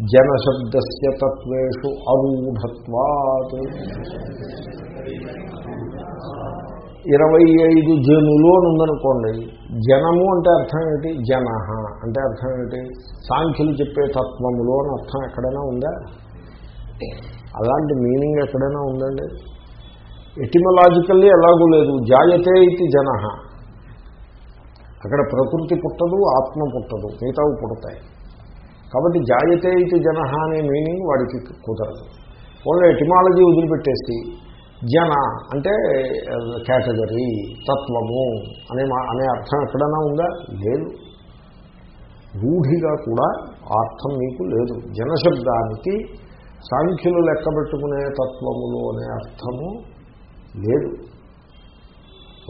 జనశబ్దస్య తత్వేషు అరూఢత్వాత్ ఇరవై ఐదు జనులు అని ఉందనుకోండి జనము అంటే అర్థం ఏమిటి? జన అంటే అర్థం ఏమిటి? సాంఖ్యులు చెప్పే తత్వములు అని అర్థం ఎక్కడైనా ఉందా? అలాంటి మీనింగ్ ఎక్కడైనా ఉందండి? ఎటిమలాజికల్లీ ఎలాగూ లేదు. జాయతే ఇది జన. అక్కడ ప్రకృతి పుట్టదు ఆత్మ పుట్టదు మిగతావు పుడతాయి. కాబట్టి జాయతే ఇది జన అనే మీనింగ్ వాడికి కుదరదు. ఓన్లీ ఎటిమాలజీ వదిలిపెట్టేసి జన అంటే కేటగిరీ తత్వము అనే మా- అనే అర్థం ఎక్కడైనా ఉందా? లేదు. రూఢిగా కూడా అర్థం మీకు లేదు. జనశబ్దానికి సాంఖ్యులు లెక్క పెట్టుకునే తత్వములు అనే అర్థము లేదు.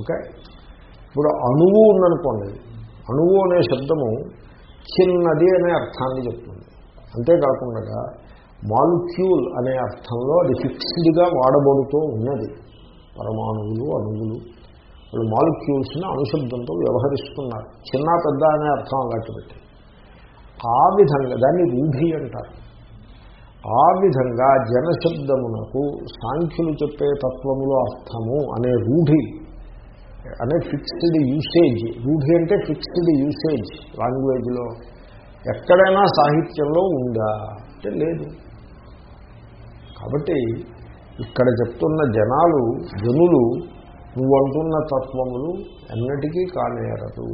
ఓకే? ఇప్పుడు అణువు ఉందనుకోండి. అణువు అనే శబ్దము చిన్నది అనే అర్థాన్ని చెప్తుంది. అంతేకాకుండా మాలిక్యూల్ అనే అర్థంలో అది ఫిక్స్డ్గా వాడబడుతూ ఉన్నది. పరమాణువులు అణువులు. వాళ్ళు మాలిక్యూల్స్ని అనుశబ్దంతో వ్యవహరిస్తున్నారు. చిన్న పెద్ద అనే అర్థం అలాంటి పెట్టి ఆ విధంగా దాన్ని రూఢి అంటారు. ఆ విధంగా జనశబ్దమునకు సాంఖ్యులు చెప్పే తత్వములో అర్థము అనే రూఢి అనే ఫిక్స్డ్ యూసేజ్ రూఢి అంటే ఫిక్స్డ్ యూసేజ్ లాంగ్వేజ్లో ఎక్కడైనా సాహిత్యంలో ఉందా? అంటే లేదు. కాబట్టి ఇక్కడ చెప్తున్న జనాలు జనులు నువ్వంటున్న తత్వములు ఎన్నటికీ కానేరదు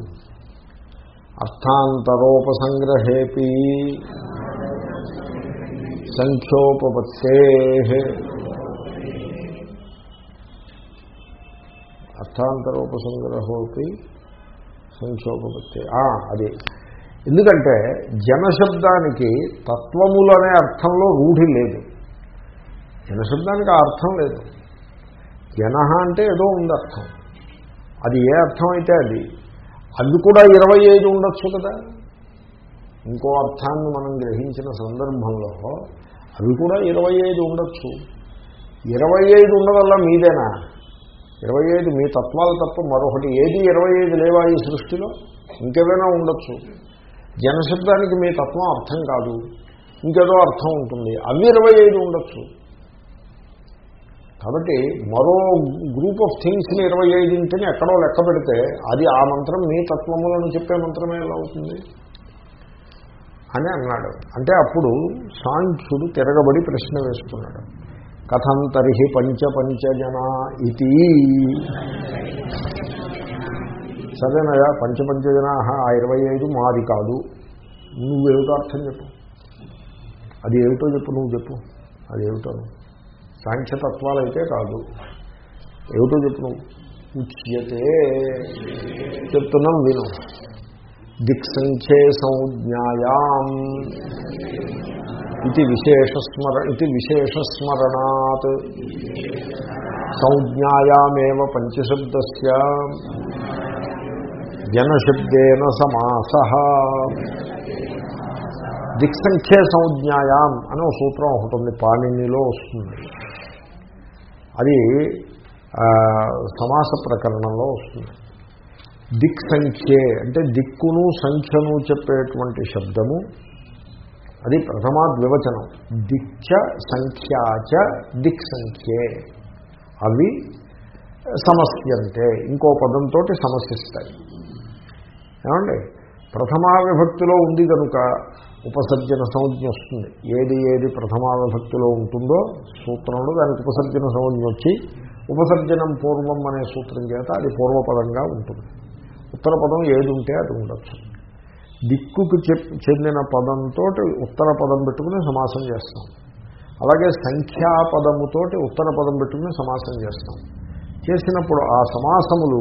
అర్థాంతరోపసంగ్రహేపి సంఖ్యోపత్తే అర్థాంతరోపసంగ్రహోపి సంక్షోపత్తే అది. ఎందుకంటే జనశబ్దానికి తత్వములు అనే అర్థంలో రూఢి లేదు. జనశబ్దానికి ఆ అర్థం లేదు. జన అంటే ఏదో ఉంది అర్థం అది ఏ అర్థం అయితే అది కూడా ఇరవై ఐదు ఉండొచ్చు కదా. ఇంకో అర్థాన్ని మనం గ్రహించిన సందర్భంలో అవి కూడా ఇరవై ఐదు ఉండొచ్చు. ఇరవై ఐదు ఉండవల్ల మీదేనా? ఇరవై ఐదు మీ తత్వాలు తప్ప మరొకటి. ఏది ఇరవై ఐదు లేవా ఈ సృష్టిలో? ఇంకేమైనా ఉండొచ్చు. జనశబ్దానికి మీ తత్వం అర్థం కాదు. ఇంకేదో అర్థం ఉంటుంది. అవి ఇరవై ఐదు ఉండొచ్చు. కాబట్టి మరో గ్రూప్ ఆఫ్ థింగ్స్ని ఇరవై ఐదింటిని ఎక్కడో లెక్క పెడితే అది ఆ మంత్రం మీ తత్వములను చెప్పే మంత్రమే ఎలా అవుతుంది? అని అన్నాడు. అంటే అప్పుడు సాంఖ్యుడు తిరగబడి ప్రశ్న వేసుకున్నాడు. కథం తర్హి పంచ పంచజన ఇది సరేనయా పంచపంచజన ఆ ఇరవై ఐదు మాది కాదు. నువ్వేమిటో అర్థం చెప్పు. అది ఏమిటో చెప్పు నువ్వు చెప్పు. అది ఏమిటో? సాంఖ్యతత్వాలు అయితే కాదు. ఏమిటో చెప్పు నువ్వు? ఉచ్యతే. చెప్తున్నాం విను. దిక్సంఖ్యే సంజ్ఞాయాం ఇది విశేషస్మర ఇది విశేషస్మరణాత్ సంజ్ఞాయామేవ పంచశబ్ద జనశబ్దేన సమాస దిక్సంఖ్యే సంజ్ఞాయాం అనే ఒక సూత్రం ఒకటి ఉంది పాణినిలో వస్తుంది। అది సమాస ప్రకరణంలో వస్తుంది। దిక్సంఖ్యే అంటే దిక్కును సంఖ్యను చెప్పేటువంటి శబ్దము అది ప్రథమా ద్వివచనం. దిక్ష సంఖ్యాచ దిక్ సంఖ్యే అవి సమస్యంతే. ఇంకో పదంతో సమస్యస్తాయి ఏమండి? ప్రథమా విభక్తిలో ఉంది కనుక ఉపసర్జన సంజ్ఞ వస్తుంది. ఏది ఏది ప్రథమా విభక్తిలో ఉంటుందో సూత్రంలో దానికి ఉపసర్జన సంజ్ఞ వచ్చి ఉపసర్జనం పూర్వం అనే సూత్రం చేత అది పూర్వపదంగా ఉంటుంది. ఉత్తర పదం ఏది ఉంటే అది ఉండొచ్చు. దిక్కుకు చెందిన పదంతో ఉత్తర పదం పెట్టుకుని సమాసం చేస్తాం. అలాగే సంఖ్యాపదముతోటి ఉత్తర పదం పెట్టుకుని సమాసం చేస్తాం. చేసినప్పుడు ఆ సమాసములు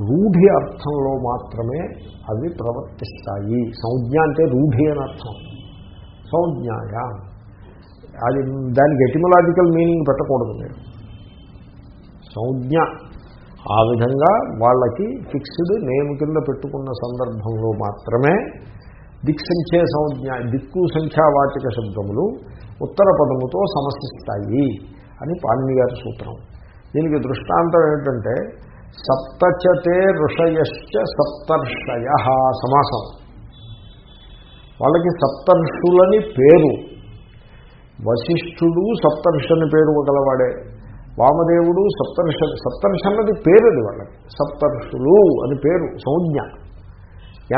రూఢి అర్థంలో మాత్రమే అవి ప్రవర్తిస్తాయి. సంజ్ఞ అంటే రూఢి అని అర్థం. సంజ్ఞాయ. అది దానికి ఎటిమలాజికల్ మీనింగ్ పెట్టకూడదు మీరు. సంజ్ఞ ఆ విధంగా వాళ్ళకి ఫిక్స్డ్ నేమ్ కింద పెట్టుకున్న సందర్భంలో మాత్రమే దిక్సంఖ్య సంజ్ఞ దిక్కు సంఖ్యావాచక శబ్దములు ఉత్తర పదముతో సమసిస్తాయి అని పాణిని గారి సూత్రం. దీనికి దృష్టాంతం ఏమిటంటే సప్తచతే ఋషయశ్చ సప్తర్షయ సమాసం. వాళ్ళకి సప్తర్షులని పేరు వశిష్ఠుడు సప్తర్షుని పేరు గలవాడే వామదేవుడు సప్తర్ష సప్తర్షి అన్నది పేరుది వాళ్ళకి. సప్తర్షులు అని పేరు సంజ్ఞ.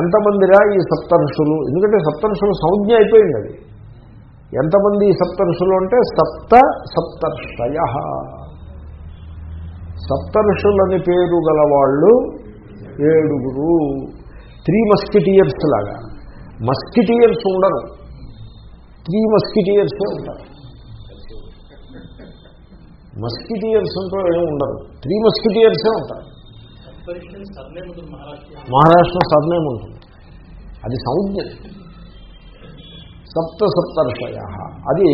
ఎంతమందిరా ఈ సప్తర్షులు? ఎందుకంటే సప్తర్షులు సంజ్ఞ అయిపోయింది అది. ఎంతమంది ఈ సప్తర్షులు అంటే సప్త సప్తర్షయ. సప్తర్షులని పేరు గలవాళ్ళు ఏడుగురు. త్రీ మస్కిటియర్స్ లాగా. మస్కిటియర్స్ ఉండరు. త్రీ మస్కిటియర్సే ఉంటారు. మస్కిటియర్స్ అంటూ ఏమి ఉండరు త్రీ మస్కిటియర్సే ఉంటారు. మహారాష్ట్ర. సర్నేమ్ ఉంటుంది అది సంజ్ఞ సప్త సప్తర్షయ. అది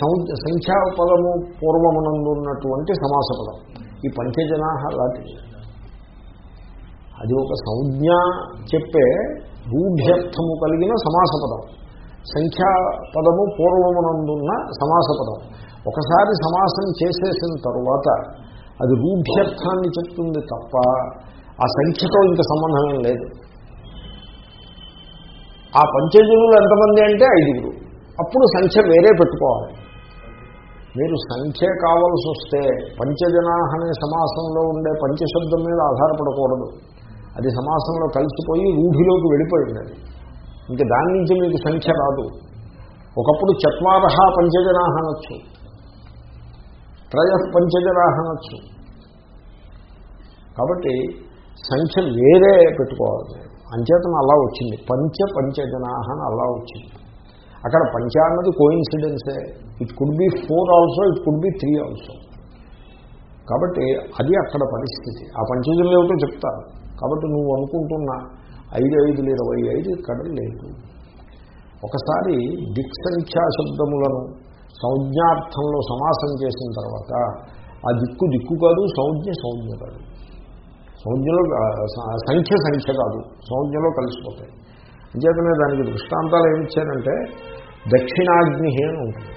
సంజ్ఞ సంఖ్యాపదము పూర్వమునందున్నటువంటి సమాస పదం ఈ పంచజనా లాంటిది. అది ఒక సంజ్ఞ చెప్పే రూఢ్యర్థము కలిగిన సమాస పదం సంఖ్యాపదము పూర్వమునందున్న సమాస పదం ఒకసారి సమాసం చేసేసిన తరువాత అది రూఢ్యర్థాన్ని చెప్తుంది తప్ప ఆ సంఖ్యతో ఇంక సంబంధం లేదు. ఆ పంచజనులు ఎంతమంది అంటే ఐదుగురు. అప్పుడు సంఖ్య వేరే పెట్టుకోవాలి. మీరు సంఖ్య కావాల్సి వస్తే పంచజనా అనే సమాసంలో ఉండే పంచశబ్దం మీద ఆధారపడకూడదు. అది సమాసంలో కలిసిపోయి రూఢిలోకి వెళ్ళిపోయింది అది. ఇంక దాని నుంచి మీకు సంఖ్య రాదు. ఒకప్పుడు చత్వారహ పంచజనా అనొచ్చు త్రయ పంచజనా అనొచ్చు. కాబట్టి సంఖ్య వేరే పెట్టుకోవాలి. అంచేతన అలా వచ్చింది. పంచ పంచజనా అని అలా వచ్చింది. అక్కడ పంచ అన్నది కోయిన్సిడెన్సే it could be four also it could be three also కాబట్టి అది అక్కడ పరిస్థితి. ఆ పంచజనులు ఏమిటో చెప్తారు కాబట్టి నువ్వు అనుకుంటున్నా ఐదు ఐదులు ఇరవై ఐదు ఇక్కడ లేదు. ఒకసారి దిక్సంఖ్యా శబ్దములను సంజ్ఞార్థంలో సమాసం చేసిన తర్వాత ఆ దిక్కు దిక్కు కాదు సంజ్ఞ సంజ్ఞ కాదు. సంజ్ఞలో సంఖ్య సంఖ్య కాదు సంజ్ఞలో కలిసిపోతాయి. అంచేతనే దానికి దృష్టాంతాలు ఏమిచ్చారంటే దక్షిణాగ్ని అని ఉంటుంది.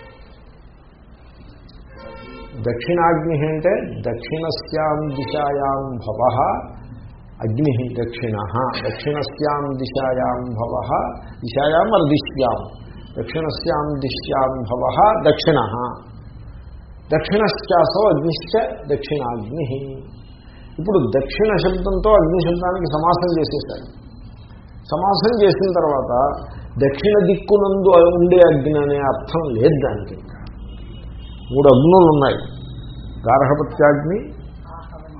దక్షిణాగ్ని అంటే దక్షిణస్యాం దిశాయాం భవ అగ్ని దక్షిణ దక్షిణస్యాం దిశాయాం భవ దిశాయాం అర్దిశ్యాం దక్షిణస్యాం దిశ్యాం భవ దక్షిణ. దక్షిణశ్చాసో అగ్నిశ్చ దక్షిణాగ్ని. ఇప్పుడు దక్షిణ శబ్దంతో అగ్ని శబ్దానికి సమాసం చేసేసాడు సమాసం చేసిన తర్వాత దక్షిణ దిక్కునందు ఉండే అగ్ని అనే అర్థం లేదు దానికి. మూడు అగ్నులు ఉన్నాయి. గార్హపత్యాగ్ని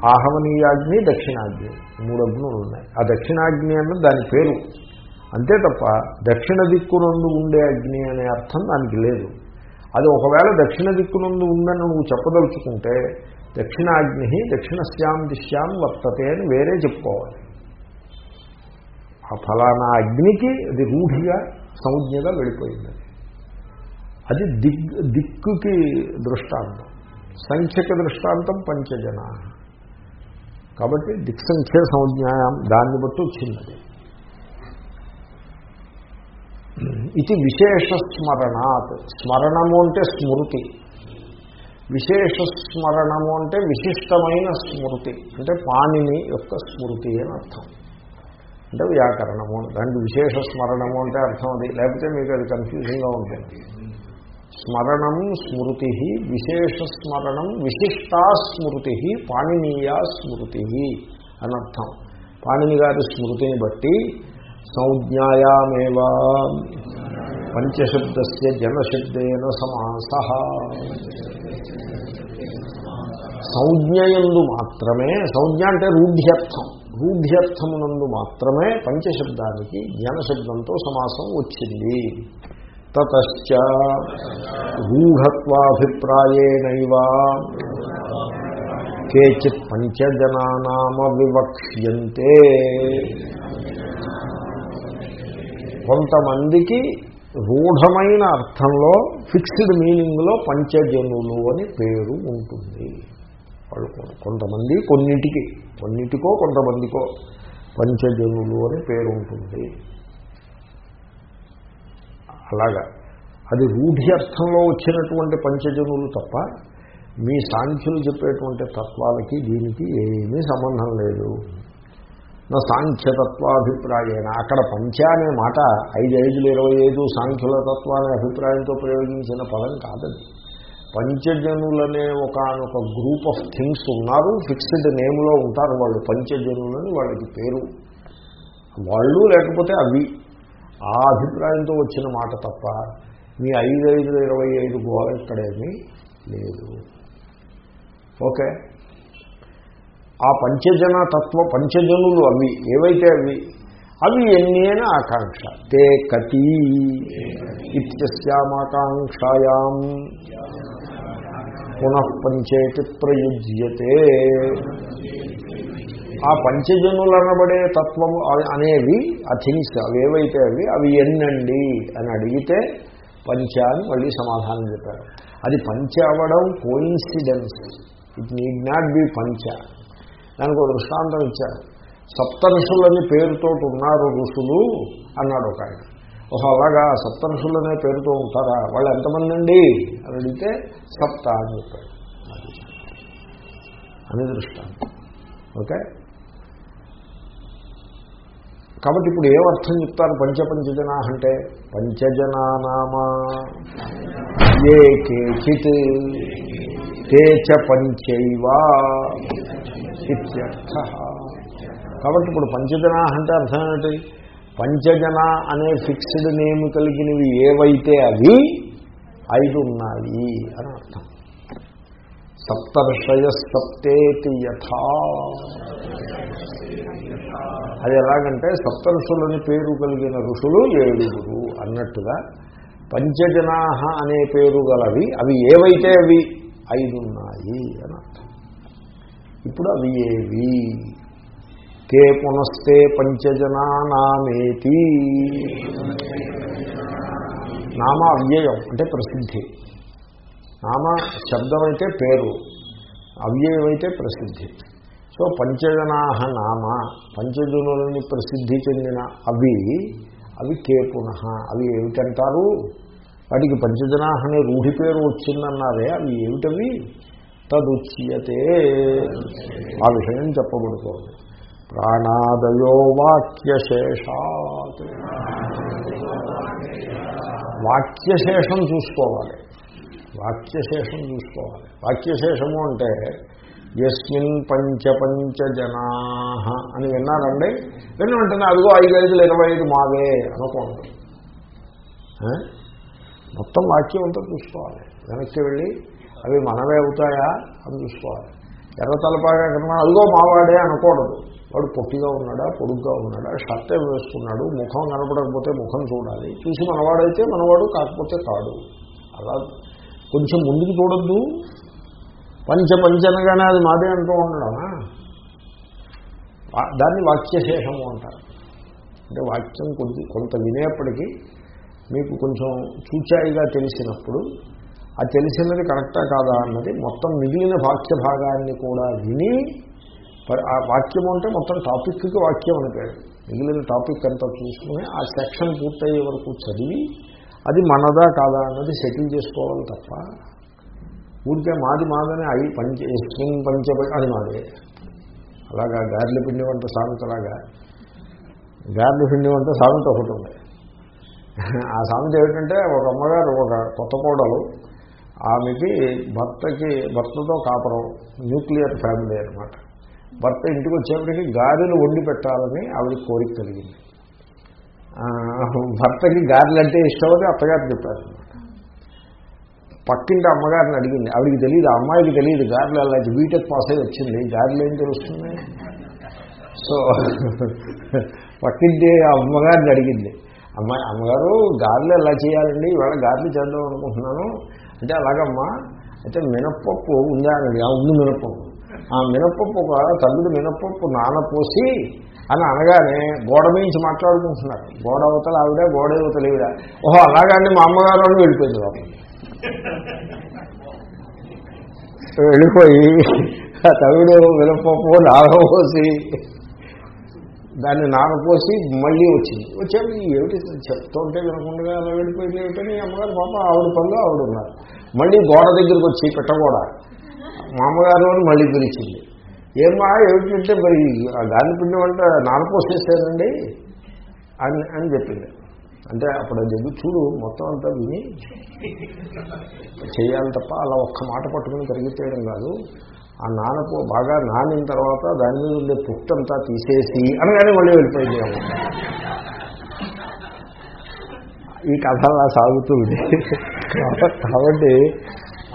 ఆహవనీయాగ్ని దక్షిణాగ్ని. మూడు అగ్నులు ఉన్నాయి. ఆ దక్షిణాగ్ని అన్నది దాని పేరు. అంతే తప్ప దక్షిణ దిక్కునందు ఉండే అగ్ని అనే అర్థం దానికి లేదు. అది ఒకవేళ దక్షిణ దిక్కునందు ఉందని నువ్వు చెప్పదలుచుకుంటే దక్షిణాగ్ని దక్షిణశ్యాం దిశ్యాం వర్తతే అని వేరే చెప్పుకోవాలి. ఆ ఫలానా అగ్నికి అది రూఢిగా సంజ్ఞగా వెళ్ళిపోయింది. అది దిగ్ దిక్కుకి దృష్టాంతం. సంఖ్యక దృష్టాంతం పంచజన. కాబట్టి దిక్సంఖ్య సంజ్ఞాయం దాన్ని బట్టి వచ్చింది ఇది విశేష స్మరణాత్. స్మరణము అంటే స్మృతి. విశేష స్మరణము అంటే విశిష్టమైన స్మృతి. అంటే పాణిని యొక్క స్మృతి అని అర్థం. అంటే వ్యాకరణము. దానికి విశేష స్మరణము అంటే అర్థం అది. లేకపోతే మీకు అది కన్ఫ్యూజింగ్గా ఉంటుంది. స్మరణం స్మృతి విశేష స్మరణం విశిష్టా స్మృతి పాణినీయా స్మృతి అనర్థం పాణిని గారి స్మృతిని బట్టి సంజ్ఞాయామేవ. పంచశబ్ద జనశబ్దేన సమాస. సంజ్ఞయందు మాత్రమే సంజ్ఞ అంటే రూఢ్యర్థం. రూఢ్యర్థమునందు మాత్రమే పంచశబ్దానికి జ్ఞానశబ్దంతో సమాసం వచ్చింది. తతశ్చ రూఢత్వాభిప్రాయేనైవ కేచిత్ పంచజనానామ వివక్ష్యంతే కొంతమందికి రూఢమైన అర్థంలో ఫిక్స్డ్ మీనింగ్లో పంచజనులు అని పేరు ఉంటుంది. వాళ్ళు కొంతమంది కొన్నిటికి కొన్నిటికో కొంతమందికో పంచజనులు అని పేరు ఉంటుంది. అలాగా. అది రూఢి అర్థంలో వచ్చినటువంటి పంచజనులు తప్ప మీ సాంఖ్యులు చెప్పేటువంటి తత్వాలకి దీనికి ఏమీ సంబంధం లేదు. నా సాంఖ్యతత్వాభిప్రాయేణ. అక్కడ పంచ అనే మాట ఐదు ఐదులు ఇరవై ఐదు సాంఖ్యుల తత్వాన్ని అభిప్రాయంతో ప్రయోగించిన పదం కాదండి. పంచజనులనే ఒకనొక గ్రూప్ ఆఫ్ థింగ్స్ ఉన్నారు ఫిక్స్డ్ నేమ్లో ఉంటారు వాళ్ళు. పంచజనులని వాళ్ళకి పేరు. వాళ్ళు లేకపోతే అవి. ఆ అభిప్రాయంతో వచ్చిన మాట తప్ప మీ ఐదు ఐదు ఇరవై ఐదు గోల ఇక్కడేమీ లేదు. ఓకే? ఆ పంచజన తత్వ పంచజనులు అవి ఏవైతే అవి అవి ఎన్ని అని ఆకాంక్ష. తే కతి. ఇత్యమాకాంక్షాయాం పునఃపంచేతి ప్రయుజ్యతే. ఆ పంచజనులు అనబడే తత్వము అనేవి అథింగ్స్ అవి ఏవైతే అవి అవి ఎన్నండి అని అడిగితే పంచ అని మళ్ళీ సమాధానం చెప్పారు. అది పంచ అవ్వడం coincidence it need not be పంచ. దానికి ఒక దృష్టాంతం ఇచ్చారు. సప్త ఋషులని పేరుతో ఉన్నారు ఋషులు అన్నాడు ఒక ఆయన. ఓహో అలాగా సప్త ఋషులనే పేరుతో ఉంటారా? వాళ్ళు ఎంతమంది అండి అని అడిగితే సప్త అని చెప్పాడు. అని దృష్టాంతం. ఓకే? కాబట్టి ఇప్పుడు ఏం అర్థం చెప్తారు పంచపంచజనా అంటే? పంచజనానామా. ఏ కేచిత్? తే చ పంచైవా. ఇత్యర్థ. కాబట్టి ఇప్పుడు పంచజన అంటే అర్థం ఏంటి పంచజన అనే ఫిక్స్డ్ నేమ్ కలిగినవి ఏవైతే అవి ఐదు ఉన్నాయి అని అర్థం. సప్తర్షయ సప్తేతి యథా. అది ఎలాగంటే సప్తర్షులని పేరు కలిగిన ఋషులు ఏడుగురు అన్నట్టుగా పంచజనా అనే పేరు గలవి అవి ఏవైతే అవి ఐదు ఉన్నాయి అని అర్థం. ఇప్పుడు అవి ఏవి? తే పునస్తే పంచజనామేతి నామ అవ్యయం అంటే ప్రసిద్ధి. నామ శబ్దమైతే పేరు అవ్యయమైతే ప్రసిద్ధి. సో పంచజనాహ నామ పంచజనులని ప్రసిద్ధి చెందిన అవి అవి కే పునః అవి ఏమిటంటారు? వాటికి పంచజనాహ అనే రూఢి పేరు వచ్చిందన్నారే అవి ఏమిటవి? తదుచ్యతే. ఆ విషయం చెప్పబడుతోంది. ప్రాణాదయో వాక్యశేషాత్. వాక్యశేషం చూసుకోవాలి. వాక్యశేషం చూసుకోవాలి. వాక్యశేషము అంటే ఎస్మిన్ పంచ పంచ జనా అని విన్నారండి? విన్న వెంటనే అదిగో ఐదు ఐదులు ఇరవై ఐదు మావే అనుకోండి. మొత్తం వాక్యం అంతా చూసుకోవాలి. వెనక్కి వెళ్ళి అవి మనమే అవుతాయా అని చూసుకోవాలి. ఎర్ర తలపాగా కన్నా అదిగో మావాడే అనకూడదు. వాడు పొట్టిగా ఉన్నాడా పొడుగ్గా ఉన్నాడా షర్ట్ ఏం వేసుకున్నాడు ముఖం కనపడకపోతే ముఖం చూడాలి. చూసి మనవాడైతే మనవాడు కాకపోతే కాడు. అలా కొంచెం ముందుకు చూడొద్దు. పంచ పంచనగానే అది మాదే అంటూ ఉండడమా? దాన్ని వాక్యశేషము అంటారు. అంటే వాక్యం కొద్ది కొంత వినేప్పటికీ మీకు కొంచెం చూచాయిగా తెలిసినప్పుడు ఆ తెలిసినది కరెక్టా కాదా అన్నది మొత్తం మిగిలిన వాక్య భాగాన్ని కూడా విని ఆ వాక్యం అంటే మొత్తం టాపిక్కి వాక్యం అని పేరు. మిగిలిన టాపిక్ అంతా చూసుకుని ఆ సెక్షన్ పూర్తయ్యే వరకు చదివి అది మనదా కాదా అన్నది సెటిల్ చేసుకోవాలి తప్ప ఊరికే మాది మాదని అవి పంచ ఎస్మిన్ పంచ అది మాదే. అలాగా గార్లి పిండి వంట సామెతలాగా గార్లి పిండి వంట సామెత ఒకటి ఉంది. ఆ సామెత ఏమిటంటే ఒక అమ్మగారు ఒక కొత్త కోడలు ఆమెకి భర్తకి భర్తతో కాపురం న్యూక్లియర్ ఫ్యామిలీ అనమాట భర్త ఇంటికి వచ్చేప్పటికి గారెలు వండి పెట్టాలని ఆవిడ కోరిక కలిగింది. భర్తకి గారెలు అంటే ఇష్టమని అత్తగారు చెప్పారు. పక్కింటి అమ్మగారిని అడిగింది. ఆవిడికి తెలియదు అమ్మాయికి తెలియదు గారెలు అలా బీటెక్ పాస్ అయి వచ్చింది. గారెలు ఏం తెలుస్తుంది సో పక్కింటి అమ్మగారిని అడిగింది. అమ్మాయి అమ్మగారు గారెలు ఎలా చేయాలండి? ఇవాళ గారెలు చేద్దాం అనుకుంటున్నాను. అంటే అలాగమ్మా అయితే మినప్పప్పు ఉందా అని ఆ ఉంది మినప్పప్పు. ఆ మినప్పప్పు ఒక తల్లుడు మినప్పప్పు నానపోసి అని అనగానే గోడ మించి మాట్లాడుకుంటున్నారు. గోడ అవతల ఆవిడ గోడ అవతల ఈవిడ. ఓహో అలాగండి మా అమ్మగారు అని వెళ్ళిపోయింది లోపలికి. వెళ్ళిపోయి ఆ తవిడు మినపప్పు నానపోసి దాన్ని నానపోసి మళ్ళీ వచ్చింది. వచ్చాక ఏమిటి చెప్తుంటే వినకుండా అలా వెళ్ళిపోయింది ఏమిటని అమ్మగారు పాప ఆవిడ పనులు ఆవిడ ఉన్నారు. మళ్ళీ గోడ దగ్గరికి వచ్చి పెట్టగోడ మా అమ్మగారు అని మళ్ళీ పిలిచింది. ఏమా ఏమిటంటే మరి ఆ గాలి పిండి వంట నానపోసేసానండి అని అని చెప్పింది. అంటే అప్పుడు అది చూడు మొత్తం అంతా విని చేయాలి తప్ప అలా ఒక్క మాట పట్టుకుని పరిగెత్తేయడం కాదు. ఆ నానపో బాగా నానిన తర్వాత దాని మీద ఉండే పుట్టంతా తీసేసి అనగానే మళ్ళీ వెళ్ళిపోయింది. ఈ కథ అలా సాగుతుంది. కాబట్టి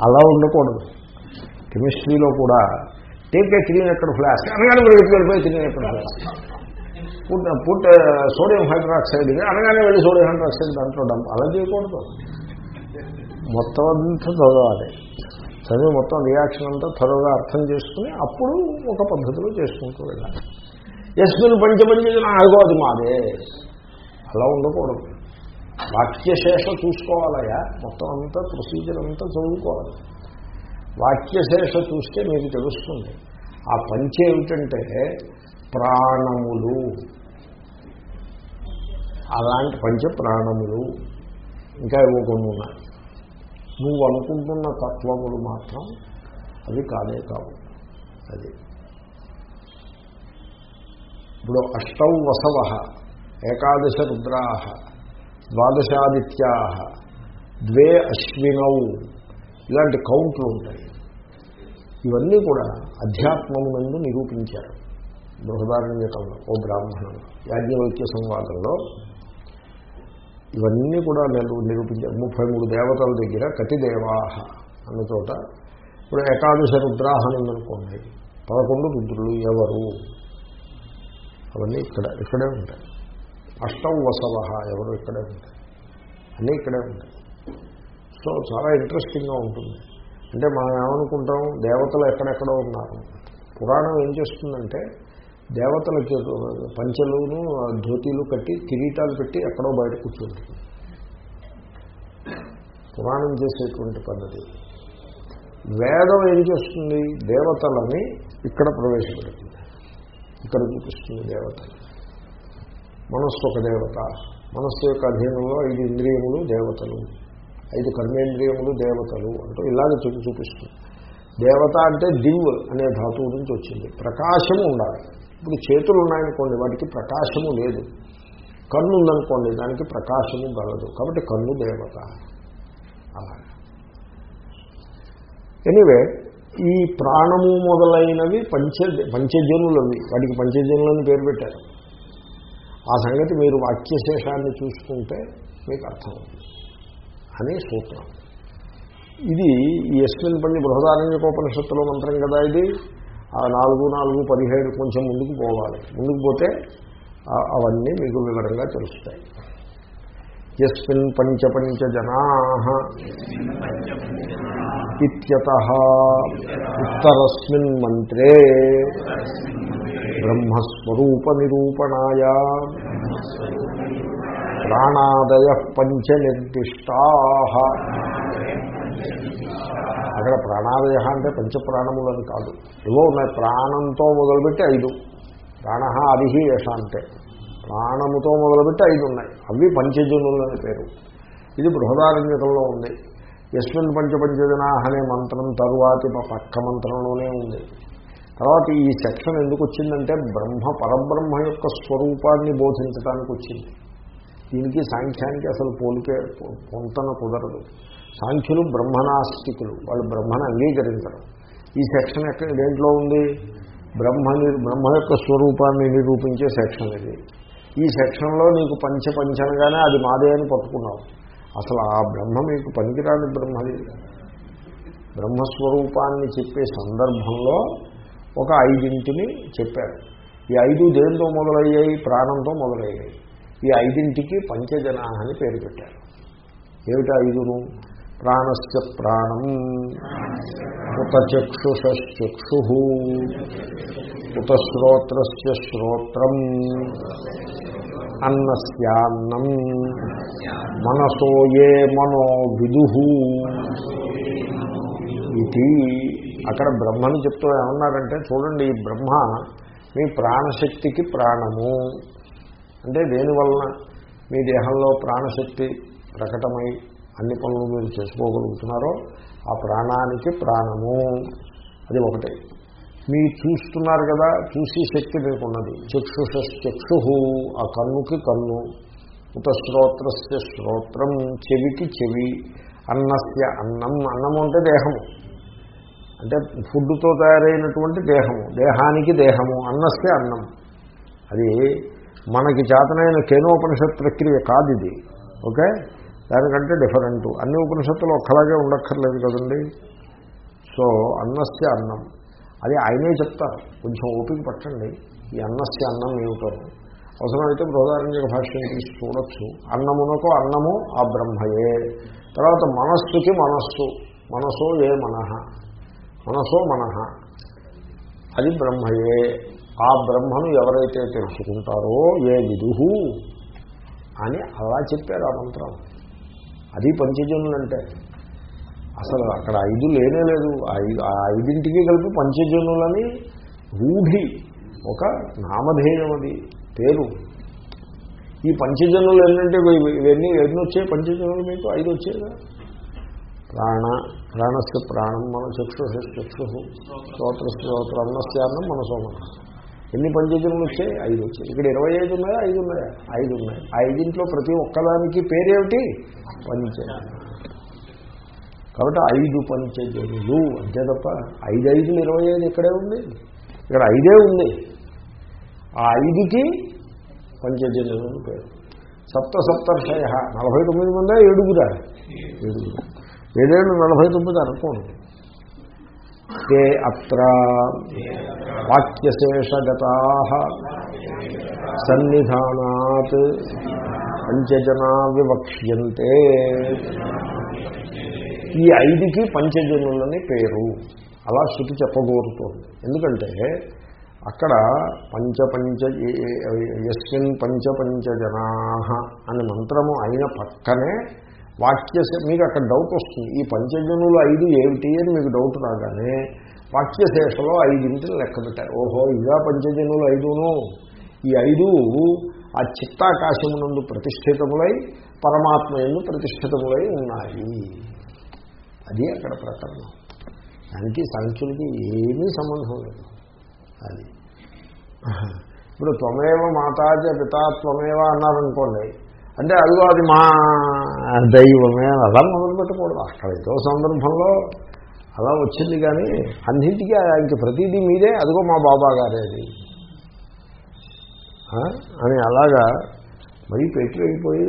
అలా ఉండకూడదు. కెమిస్ట్రీలో కూడా టేక్ ఏ క్లీన్ ఎక్కడ ఫ్లాష్ అనగానే మీరు వెళ్ళిపోయి క్లీన్ ఎక్కడ flash. Put put sodium hydroxide అనగానే వెళ్ళి సోడియం హైడ్రాక్సైడ్ దాంట్లో డంప్. అలా చేయకూడదు. మొత్తం అంతా చదవాలి. చదివి మొత్తం రియాక్షన్ అంతా త్వరగా అర్థం చేసుకుని అప్పుడు ఒక పద్ధతిలో చేసుకుంటూ వెళ్ళాలి. ఎస్మిన్ పంచపంచజన అదిగో అది మాదే. అలా ఉండకూడదు. వాక్యశేష చూసుకోవాలయా మొత్తం అంతా ప్రొసీజర్ అంతా చదువుకోవాలి. వాక్యశేష చూస్తే మీకు తెలుస్తుంది. ఆ పంచ ఏమిటంటే ప్రాణములు. అలాంటి పంచ ప్రాణములు. ఇంకా ఇవ్వకుండా ఉన్నాయి. నువ్వు అనుకుంటున్న తత్వములు మాత్రం అవి కాదే కావు. అది. ఇప్పుడు అష్టౌ వసవ ఏకాదశ రుద్రా ద్వాదశాదిత్యా ద్వే అశ్వినౌ ఇలాంటి కౌంట్లు ఉంటాయి. ఇవన్నీ కూడా అధ్యాత్మం నుండి నిరూపించారు. బృహదారణ్యకంలో ఓ బ్రాహ్మణంలో యాజ్ఞవైక్య సంవాదంలో ఇవన్నీ కూడా నేను నిరూపించారు ముప్పై మూడు దేవతల దగ్గర కటిదేవాహ అన్న చోట ఇప్పుడు ఏకాదశ రుద్రాహం ఉందనుకోండి పదకొండు రుద్రులు ఎవరు? అవన్నీ ఇక్కడ ఇక్కడే ఉంటాయి. అష్టం వసవహ ఎవరు? ఇక్కడే ఉంటాయి. అన్నీ ఇక్కడే ఉంటాయి. సో చాలా ఇంట్రెస్టింగ్గా ఉంటుంది. అంటే మనం ఏమనుకుంటాం? దేవతలు ఎక్కడెక్కడో ఉన్నారు. పురాణం ఏం చేస్తుందంటే దేవతలకి పంచలును ధోతీలు కట్టి కిరీటాలు పెట్టి ఎక్కడో బయట కూర్చుంటుంది పురాణం చేసేటువంటి పద్ధతి. వేదం ఏం చేస్తుంది? దేవతలని ఇక్కడ ప్రవేశపెడుతుంది. ఇక్కడ చూపిస్తుంది దేవతలు మనస్సు ఒక దేవత. మనస్సు యొక్క అధీనంలో ఐదు ఇంద్రియములు దేవతలు. ఐదు కర్మేంద్రియములు దేవతలు అంటూ ఇలాగ చూపి చూపిస్తుంది. దేవత అంటే దివ్ అనే ధాతువు నుంచి వచ్చింది. ప్రకాశము ఉండాలి. ఇప్పుడు చేతులు ఉన్నాయనుకోండి వాటికి ప్రకాశము లేదు. కన్ను ఉందనుకోండి దానికి ప్రకాశము గలదు కాబట్టి కన్ను దేవత. అలా. ఎనివే ఈ ప్రాణము మొదలైనవి పంచ పంచజనులవి. వాటికి పంచజనులని పేరు పెట్టారు. ఆ సంగతి మీరు వాక్యశేషాన్ని చూసుకుంటే మీకు అర్థమవుతుంది. అనే సూత్రం. ఇది ఈ ఎస్మిన్ పండి బృహదారణ్యకోపనిషత్తులో మంత్రం కదా ఇది? ఆ నాలుగు నాలుగు పదిహేడు కొంచెం ముందుకు పోవాలి. ముందుకు పోతే అవన్నీ మీకు వివరంగా తెలుస్తాయి. ఎస్మిన్ పంచ పంచ జనా ఇత్యత ఉత్తరస్మిన్ మంత్రే బ్రహ్మస్వరూప నిరూపణాయ ప్రాణాదయ పంచ నిర్దిష్టా అక్కడ ప్రాణాదయ అంటే పంచప్రాణములని కాదు. ఏవో ఉన్నాయి ప్రాణంతో మొదలుపెట్టి ఐదు. ప్రాణ అదిహి యశ అంటే. ప్రాణముతో మొదలుపెట్టి ఐదు ఉన్నాయి. అవి పంచజనులని అని పేరు. ఇది బృహదారణ్యకంలో ఉంది. యస్మిన్ పంచపంచజనా అనే మంత్రం తరువాతి పక్క మంత్రంలోనే ఉంది. తర్వాత ఈ సెక్షన్ ఎందుకు వచ్చిందంటే బ్రహ్మ పరబ్రహ్మ యొక్క స్వరూపాన్ని బోధించడానికి వచ్చింది. దీనికి సాంఖ్యానికి అసలు పోలికే పొంతన కుదరదు. సాంఖ్యులు బ్రహ్మనాస్తికులు వాళ్ళు బ్రహ్మను అంగీకరించరు. ఈ సెక్షన్ ఎక్కడ దేంట్లో ఉంది? బ్రహ్మ బ్రహ్మ యొక్క స్వరూపాన్ని నిరూపించే సెక్షన్ ఇది. ఈ సెక్షన్లో నీకు పంచ పంచనగానే అది మాదే అని పట్టుకున్నావు. అసలు ఆ బ్రహ్మ మీకు పనికిరాని బ్రహ్మది. బ్రహ్మస్వరూపాన్ని చెప్పే సందర్భంలో ఒక ఐదింటిని చెప్పారు. ఈ ఐదు దేంతో మొదలయ్యాయి? ప్రాణంతో మొదలయ్యాయి. ఈ ఐదింటికి పంచజనా అని పేరు పెట్టారు. ఏమిటి ఐదును? ప్రాణస్య ప్రాణం. ఉతచక్షుషక్షు ఉత శ్రోత్రస్య శ్రోత్రం. అన్నస్యాన్నం. మనసోయే మనో విదు. ఇది అక్కడ బ్రహ్మని చెప్తూ ఏమన్నారంటే చూడండి ఈ బ్రహ్మ మీ ప్రాణశక్తికి ప్రాణము. అంటే దేనివలన మీ దేహంలో ప్రాణశక్తి ప్రకటమై అన్ని పనులు మీరు చేసుకోగలుగుతున్నారో ఆ ప్రాణానికి ప్రాణము. అది ఒకటి. మీరు చూస్తున్నారు కదా చూసే శక్తి మీకు ఉన్నది చక్షుష చక్షు ఆ కన్నుకి కన్ను. ఉపశ్రోత్రస్య శ్రోత్రం చెవికి చెవి. అన్నస్య అన్నం అన్నం అంటే దేహము. అంటే ఫుడ్తో తయారైనటువంటి దేహము. దేహానికి దేహము అన్నస్య అన్నం. అది మనకి చేతనైన కేనోపనిషత్ ప్రక్రియ కాదు ఇది. ఓకే? దానికంటే డిఫరెంట్ అన్ని ఉపనిషత్తులు ఒక్కలాగే ఉండక్కర్లేదు కదండి. సో అన్నస్య అన్నం. అది ఆయనే చెప్తారు. కొంచెం ఓపిక పట్టండి. ఈ అన్నస్య అన్నం ఏమిటో. అవసరమైతే బృహదారంజక భాష్యం తీసి చూడొచ్చు. అన్నమునకు అన్నము ఆ బ్రహ్మయే. తర్వాత మనస్సుకి మనస్సు. మనసో ఏ మనహ మనసో మనహ అది బ్రహ్మయే. ఆ బ్రహ్మను ఎవరైతే తెలుసుకుంటారో ఏ విదుహు అని అలా చెప్పారు ఆ మంత్రం. అది పంచజనులంటే అసలు అక్కడ ఐదు లేనే లేదు. ఆ ఐదింటికి కలిపి పంచజనులని రూఢి. ఒక నామధేయం అది పేరు. ఈ పంచజనులు ఏంటంటే ఇవన్నీ ఎన్ని వచ్చాయి పంచజనులు మీకు? ఐదు వచ్చాయిగా? ప్రాణ ప్రాణస్య ప్రాణం మన చక్షు చక్షు స్తోత్ర స్తోత్ర అన్నస్యాన్నం మనసోమన ఎన్ని పంచజన్మలు వచ్చాయి? ఐదు వచ్చాయి. ఇక్కడ ఇరవై ఐదు ఉన్నాయా? ఐదు ఉన్నాయా? ఐదు ఉన్నాయి. ఐదింట్లో ప్రతి ఒక్కదానికి పేరేమిటి? పంచజన్మ కాబట్టి ఐదు పంచజనులు అంతే తప్ప ఐదు ఐదులు ఇరవై ఐదు ఇక్కడే ఉంది. ఇక్కడ ఐదే ఉంది. ఆ ఐదుకి పంచజనులు పేరు. సప్త సప్తర్షయ నలభై తొమ్మిది మంది ఏడుగురా ఏడుగురు. ఏడేళ్ళు నలభై తొమ్మిది అనుకోండి. తే అత్ర వాక్యశేషగతా సన్నిధానాత్ పంచజనా వివక్ష్యంతే. ఈ ఐదుకి పంచజనులని పేరు. అలా శృతి చెప్పగోరుతోంది. ఎందుకంటే అక్కడ పంచపంచ ఎస్మిన్ పంచపంచజనా అనే మంత్రము అయిన పక్కనే వాక్య మీకు అక్కడ డౌట్ వస్తుంది. ఈ పంచజనులు ఐదు ఏమిటి అని మీకు డౌట్ రాగానే వాక్యశేషలో ఐదింటిని లెక్క పెట్టారు. ఓహో ఇదా పంచజనులు ఐదును? ఈ ఐదు ఆ చిత్తాకాశమునందు ప్రతిష్ఠితములై పరమాత్మ ఎందు ప్రతిష్ఠితములై ఉన్నాయి. అది అక్కడ ప్రకరణం దానికి సాంఖ్యులకి ఏమీ సంబంధం లేదు. అది. ఇప్పుడు త్వమేవ మాతాజ పితా త్వమేవ అన్నారనుకోండి అంటే అదిగో అది మా దైవమే అని అలా మొదలు పెట్టకూడదు అక్కడ ఏదో సందర్భంలో అలా వచ్చింది కానీ అన్నింటికీ ఆయనకి ప్రతిదీ మీదే అదిగో మా బాబా గారే అది. అని అలాగా మరీ పెట్టి అయిపోయి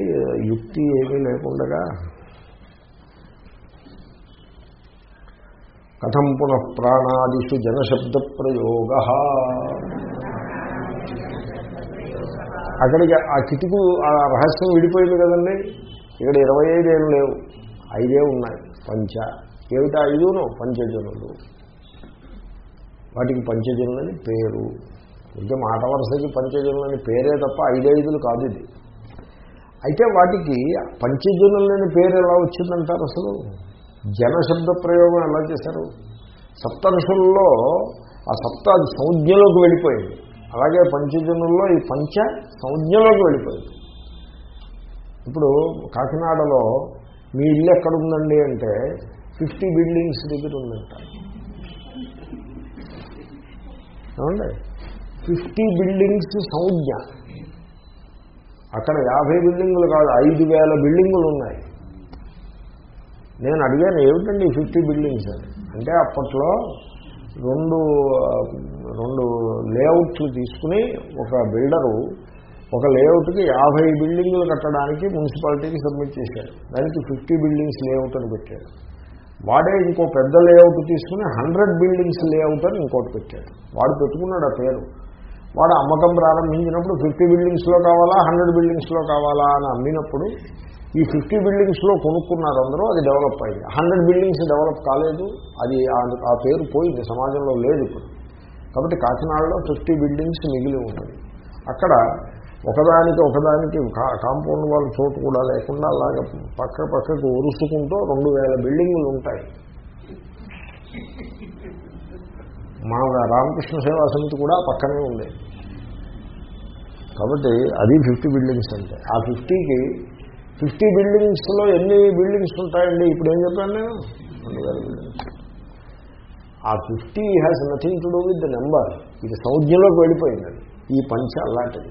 యుక్తి ఏమీ లేకుండా కథం పునఃప్రాణాదిషు జనశబ్ద ప్రయోగ అక్కడికి ఆ కిటికు ఆ రహస్యం విడిపోయింది కదండి. ఇక్కడ ఇరవై ఐదేళ్ళు లేవు. ఐదే ఉన్నాయి. పంచ. ఏమిటా ఐదును? పంచజనులు. వాటికి పంచజనులని పేరు. ఇంకా మాట వరుసకి పంచజనులని పేరే తప్ప ఐదైదులు కాదు ఇది. అయితే వాటికి పంచజనులని పేరు ఎలా వచ్చిందంటారు అసలు? జనశబ్ద ప్రయోగం ఎలా చేశారు? సప్తరుషుల్లో ఆ సప్త సంజ్ఞలోకి వెళ్ళిపోయింది. అలాగే పంచజనుల్లో ఈ పంచ సంజ్ఞలోకి వెళ్ళిపోయింది. ఇప్పుడు కాకినాడలో మీ ఇల్లు ఎక్కడుందండి అంటే ఫిఫ్టీ బిల్డింగ్స్ దగ్గర ఉందంట. ఏమండి? ఫిఫ్టీ బిల్డింగ్స్ సంజ్ఞ. అక్కడ యాభై బిల్డింగులు కాదు ఐదు వేల బిల్డింగులు ఉన్నాయి. నేను అడిగాను ఏమిటండి ఫిఫ్టీ బిల్డింగ్స్? అని. అంటే అప్పట్లో రెండు రెండు లేఅవుట్లు తీసుకుని ఒక బిల్డరు ఒక లేఅవుట్కి యాభై బిల్డింగ్లు కట్టడానికి మున్సిపాలిటీకి సబ్మిట్ చేశాడు. దానికి ఫిఫ్టీ బిల్డింగ్స్ లేఅవుట్ అని పెట్టాడు. వాడే ఇంకో పెద్ద లేఅవుట్ తీసుకుని హండ్రెడ్ బిల్డింగ్స్ లేఅవుట్ అని ఇంకోటి పెట్టాడు. వాడు పెట్టుకున్నాడు ఆ పేరు. వాడు అమ్మకం ప్రారంభించినప్పుడు ఫిఫ్టీ బిల్డింగ్స్లో కావాలా హండ్రెడ్ బిల్డింగ్స్లో కావాలా అని అమ్మినప్పుడు ఈ ఫిఫ్టీ బిల్డింగ్స్లో కొనుక్కున్నారు అందరూ అది డెవలప్ అయింది. హండ్రెడ్ బిల్డింగ్స్ డెవలప్ కాలేదు అది ఆ పేరు పోయింది సమాజంలో లేదు ఇప్పుడు. కాబట్టి కాకినాడలో ఫిఫ్టీ బిల్డింగ్స్ మిగిలి ఉన్నది అక్కడ ఒకదానికి ఒకదానికి కాంపౌండ్ వాళ్ళ చోటు కూడా లేకుండా అలాగే పక్క పక్కకు ఒరుసుకుంటూ రెండు వేల బిల్డింగులు ఉంటాయి. మా రామకృష్ణ సేవా సమితి కూడా పక్కనే ఉంది. కాబట్టి అది ఫిఫ్టీ బిల్డింగ్స్ అంటే. ఆ ఫిఫ్టీకి ఫిఫ్టీ బిల్డింగ్స్లో ఎన్ని బిల్డింగ్స్ ఉంటాయండి? ఇప్పుడు ఏం చెప్పాను నేను? రెండు వేల బిల్డింగ్స్. ఆ fifty has nothing to do with the number ఇది సౌజ్ఞలోకి వెళ్ళిపోయింది అది. ఈ పంచ అలాంటిది.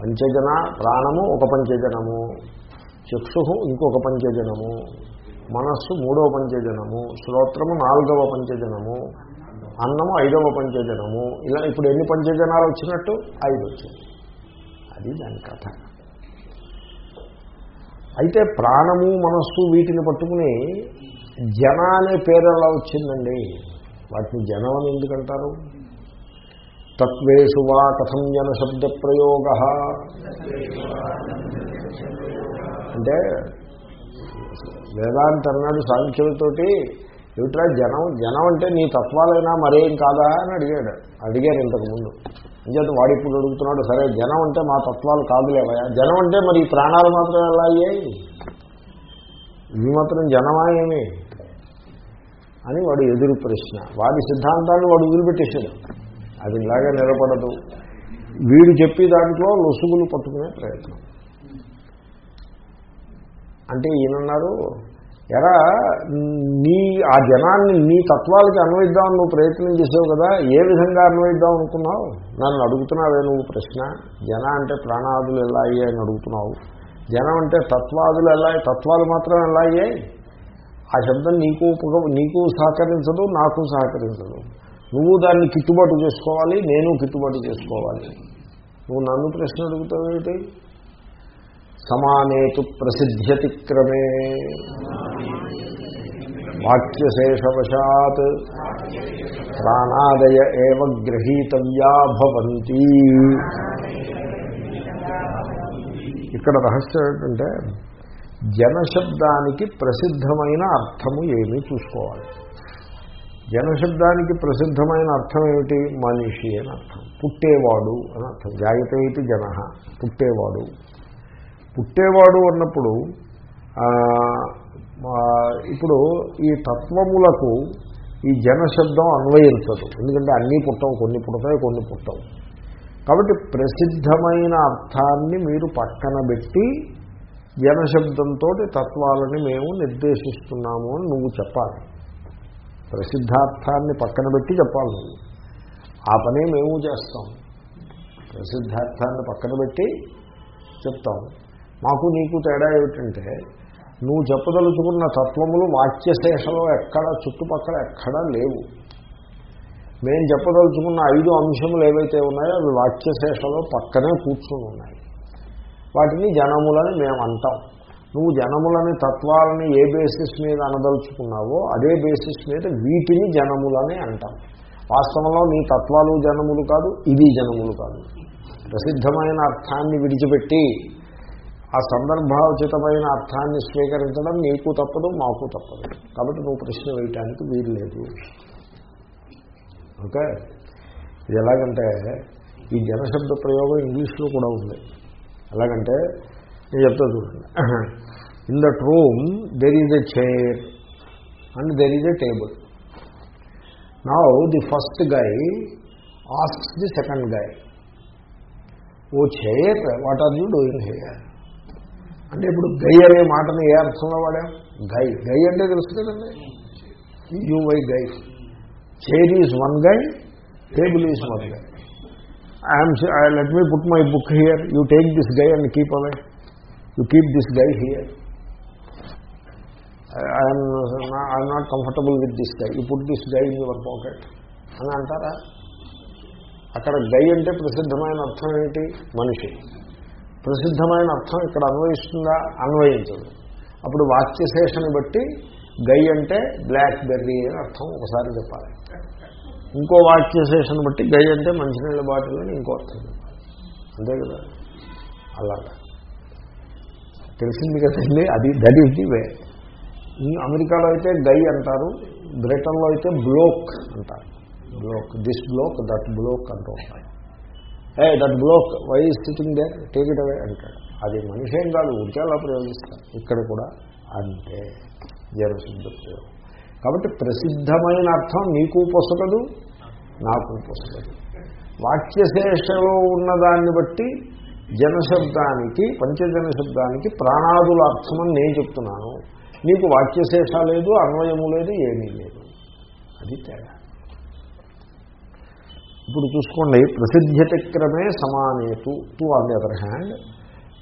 పంచజన ప్రాణము ఒక పంచజనము. చక్షు ఇంకొక పంచజనము. మనస్సు మూడవ పంచజనము. శ్రోత్రము నాలుగవ పంచజనము. అన్నము ఐదవ పంచజనము. ఇలా ఇప్పుడు ఎన్ని పంచజనాలు వచ్చినట్టు? ఐదు వచ్చింది. అది దాని కథ. అయితే ప్రాణము మనస్సు వీటిని పట్టుకుని జన అనే పేరు ఎలా వచ్చిందండి? వాటిని జనం అని ఎందుకంటారు? తత్వేషు వా కథం జన శబ్ద ప్రయోగ. అంటే వేదాంత అన్నాడు సాంఖ్యులతోటి ఏమిట్రా జనం? జనం అంటే నీ తత్వాలైనా మరేం కాదా? అని అడిగాడు. అడిగారు ఇంతకుముందు అంచేత వాడు ఇప్పుడు అడుగుతున్నాడు సరే జనం అంటే మా తత్వాలు కాదులేవయా జనం అంటే మరి ప్రాణాలు మాత్రం ఎలా అయ్యాయి? ఇవి మాత్రం జనమా ఏమి? అని వాడు ఎదురు ప్రశ్న. వాడి సిద్ధాంతాన్ని వాడు వదిలిపెట్టేశాడు. అది ఇలాగే నిలబడదు. వీడు చెప్పి దాంట్లో లొసుగులు పట్టుకునే ప్రయత్నం. అంటే ఈయనన్నారు ఎరా నీ ఆ జనాన్ని నీ తత్వాలకి అన్వయిద్దామని నువ్వు ప్రయత్నం చేసావు కదా ఏ విధంగా అన్వయిద్దాం అనుకున్నావు? నన్ను అడుగుతున్నావే నువ్వు ప్రశ్న. జన అంటే ప్రాణాదులు ఎలా అయ్యాయని అడుగుతున్నావు. జనం అంటే తత్వాదులు ఎలా తత్వాలు మాత్రం ఎలా అయ్యాయి? ఆ శబ్దం నీకు ఉప నీకు సహకరించదు నాకు సహకరించదు. నువ్వు దాన్ని కిట్టుబాటు చేసుకోవాలి నేను కిట్టుబాటు చేసుకోవాలి. నువ్వు నన్ను ప్రశ్న అడుగుతావు ఏమిటి సమానేతు ప్రసిద్ధ్యతి క్రమే. వాక్యశేషవశాత్ ప్రాణాదయ ఏవ గ్రహీతవ్యా భవంతి. ఇక్కడ రహస్యం ఏంటంటే జనశబ్దానికి ప్రసిద్ధమైన అర్థము ఏమీ చూసుకోవాలి. జనశబ్దానికి ప్రసిద్ధమైన అర్థం ఏమిటి? మనిషి అని అర్థం. పుట్టేవాడు అని అర్థం. జాగ్రత్త అయితే జన? పుట్టేవాడు. పుట్టేవాడు అన్నప్పుడు ఇప్పుడు ఈ తత్వములకు ఈ జనశబ్దం అన్వయించదు. ఎందుకంటే అన్నీ పుట్టవు కొన్ని పుడతాయి కొన్ని పుట్టవు. కాబట్టి ప్రసిద్ధమైన అర్థాన్ని మీరు పక్కన పెట్టి జనశబ్దంతో తత్వాలని మేము నిర్దేశిస్తున్నాము అని నువ్వు చెప్పాలి. ప్రసిద్ధార్థాన్ని పక్కన పెట్టి చెప్పాలి నువ్వు. ఆ పనే మేము చేస్తాం. ప్రసిద్ధార్థాన్ని పక్కన పెట్టి చెప్తాం. మాకు నీకు తేడా ఏమిటంటే నువ్వు చెప్పదలుచుకున్న తత్వములు వాక్యశేషలో ఎక్కడ చుట్టుపక్కల ఎక్కడా లేవు. మేము చెప్పదలుచుకున్న ఐదు అంశములు ఏవైతే ఉన్నాయో అవి వాక్యశేషలో పక్కనే కూర్చొని ఉన్నాయి. వాటిని జనములని మేము అంటాం నువ్వు జనములని తత్వాలని ఏ బేసిస్ మీద అనదలుచుకున్నావో అదే బేసిస్ మీద వీటిని జనములని అంటాం. వాస్తవంలో నీ తత్వాలు జనములు కాదు ఇది జనములు కాదు. ప్రసిద్ధమైన అర్థాన్ని విడిచిపెట్టి ఆ సందర్భోచితమైన అర్థాన్ని స్వీకరించడం నీకు తప్పదు మాకు తప్పదు. కాబట్టి నువ్వు ప్రశ్న వేయటానికి వీలు లేదు ఓకే? ఇది ఎలాగంటే ఈ జనశబ్ద ప్రయోగం ఇంగ్లీష్లో కూడా ఉంది. ఎలాగంటే నేను చెప్తా చూడండి. In that room there is a chair and there is a table now the first guy ask the second guy oh chair what are you doing here అంటే ఇప్పుడు గై అనే మాటని ఏ అర్థంలో వాడా? గై గై అంటే తెలుసు కదండి. You why guy chair is one guy table is one guy I'm let me put my book here you take this guy and keep away you keep this guy here I'm I'm not comfortable with this guy you put this guy in your pocket అని అంటారా? అక్కడ గై అంటే ప్రసిద్ధమైన అర్థం ఏంటి? మనిషి. ప్రసిద్ధమైన అర్థం ఇక్కడ అన్వయిస్తుందా? అన్వయించదు. అప్పుడు వాక్యశేషని బట్టి గై అంటే బ్లాక్ బెర్రీ అని అర్థం. ఒకసారి చెప్పాలి. ఇంకో వాక్యశేషను బట్టి గై అంటే మంచినీళ్ళ బాటిల్ అని ఇంకో అర్థం. అంతే కదా? అలాగా తెలిసింది కదండి అది దట్ ఈస్ ది వే అమెరికాలో అయితే గై అంటారు బ్రిటన్లో అయితే బ్లోక్ అంటారు. Bloke this bloke that bloke అంటూ ఉంటారు hey that bloke why sitting they take it away అంటాడు. అది మనిషి ఏం కాదు ఉంటే అలా ఇక్కడ కూడా అంతే. జనశబ్ద ప్రయోగం కాబట్టి ప్రసిద్ధమైన అర్థం నీకు పొసగదు నాకు పొసగదు. వాక్యశేషలో ఉన్నదాన్ని బట్టి జనశబ్దానికి పంచజన శబ్దానికి ప్రాణాదుల అర్థమని నేను చెప్తున్నాను. నీకు వాక్యశేష లేదు అన్వయము లేదు ఏమీ లేదు. అది తేడా. ఇప్పుడు చూసుకోండి ప్రసిద్ధ్యతిక్రమే సమానేతు to on the other hand.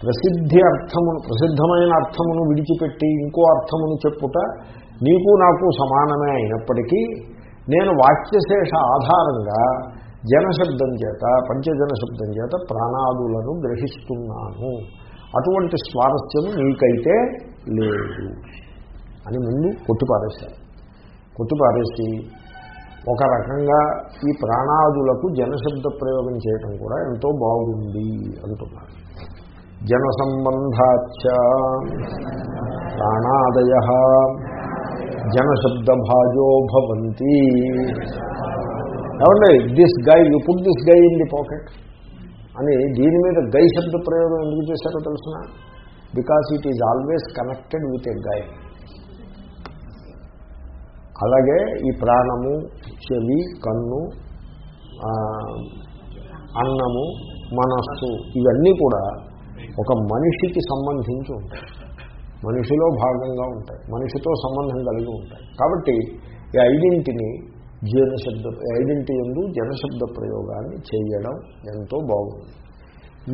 ప్రసిద్ధి అర్థమును ప్రసిద్ధమైన అర్థమును విడిచిపెట్టి ఇంకో అర్థమును చెప్పుట నీకు నాకు సమానమే అయినప్పటికీ నేను వాక్యశేష ఆధారంగా జనశబ్దం చేత పంచజన శబ్దం చేత ప్రాణాదులను గ్రహిస్తున్నాను. అటువంటి స్వారస్యం నీకైతే లేదు అని ముందు కొట్టిపారేశారు. కొట్టిపారేసి ఒక రకంగా ఈ ప్రాణాదులకు జనశబ్ద ప్రయోగం చేయటం కూడా ఎంతో బాగుంది అంటున్నారు. జన సంబంధాచ ప్రాణాదయ జనశబ్దభాజో భవంతి. ఏమండి this guy you put this guy in the pocket అని దీని మీద గై శబ్ద ప్రయోగం ఎందుకు చేశారో తెలిసిన? Because it is always connected with a guy అలాగే ఈ ప్రాణము చెవి కన్ను అన్నము మనస్సు ఇవన్నీ కూడా ఒక మనిషికి సంబంధించి ఉంటాయి. మనిషిలో భాగంగా ఉంటాయి. మనిషితో సంబంధం కలిగి ఉంటాయి. కాబట్టి ఈ ఐదింటిని జనశబ్ద ఐదింటి ఎందు జనశబ్ద ప్రయోగాన్ని చేయడం ఎంతో బాగుంది.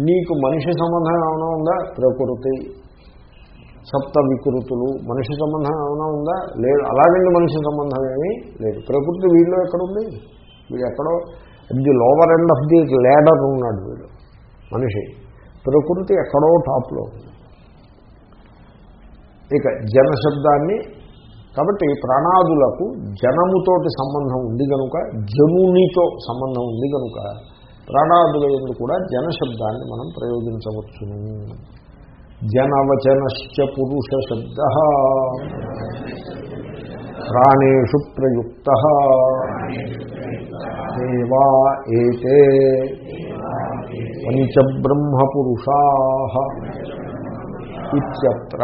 నీకు మనిషి సంబంధం ఏమైనా ఉందా? ప్రకృతి సప్త వికృతులు మనిషి సంబంధం ఏమైనా ఉందా? లేదు అలాగండి మనిషి సంబంధం ఏమీ లేదు. ప్రకృతి వీళ్ళు ఎక్కడుంది? వీడు ఎక్కడో the lower end of the ladder ఉన్నాడు వీడు మనిషి. ప్రకృతి ఎక్కడో టాప్లో ఉంది. ఇక జనశబ్దాన్ని కాబట్టి ప్రాణాదులకు జనముతోటి సంబంధం ఉంది కనుక జనునితో సంబంధం ఉంది కనుక ప్రాణాదుల ఎందు కూడా జనశబ్దాన్ని మనం ప్రయోగించవచ్చును. జనవచనశ్చ పురుష శబ్ద ప్రాణేషు ప్రయుక్త దేవా ఏతే పంచబ్రహ్మపురుషా ఇత్యత్ర.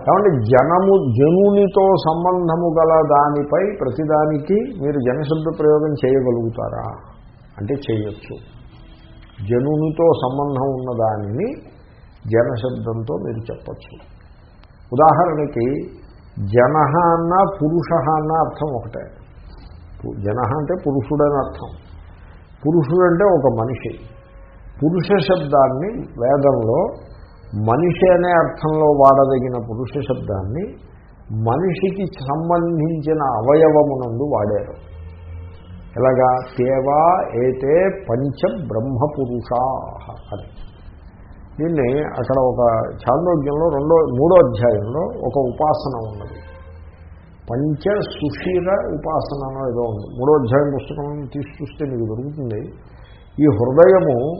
ఏమంటే జనము జనునితో సంబంధము గల దానిపై ప్రతిదానికి మీరు జనశబ్ద ప్రయోగం చేయగలుగుతారా? అంటే చేయొచ్చు. జనునితో సంబంధం ఉన్న దానిని జనశబ్దంతో మీరు చెప్పచ్చు. ఉదాహరణకి జన అన్న పురుష అన్న అర్థం ఒకటే. జన అంటే పురుషుడని అర్థం. పురుషుడు అంటే ఒక మనిషి. పురుష శబ్దాన్ని వేదంలో మనిషి అనే అర్థంలో వాడదగిన పురుష శబ్దాన్ని మనిషికి సంబంధించిన అవయవమునందు వాడారు. ఎలాగా? తేవా ఏతే పంచ బ్రహ్మపురుషా అని. దీన్ని అక్కడ ఒక చాంద్రోగ్యంలో రెండో మూడో అధ్యాయంలో ఒక ఉపాసన ఉన్నది. పంచ సుషీర ఉపాసన ఏదో ఉంది. మూడో అధ్యాయం పుస్తకం తీసి చూస్తే మీకు దొరుకుతుంది. ఈ హృదయము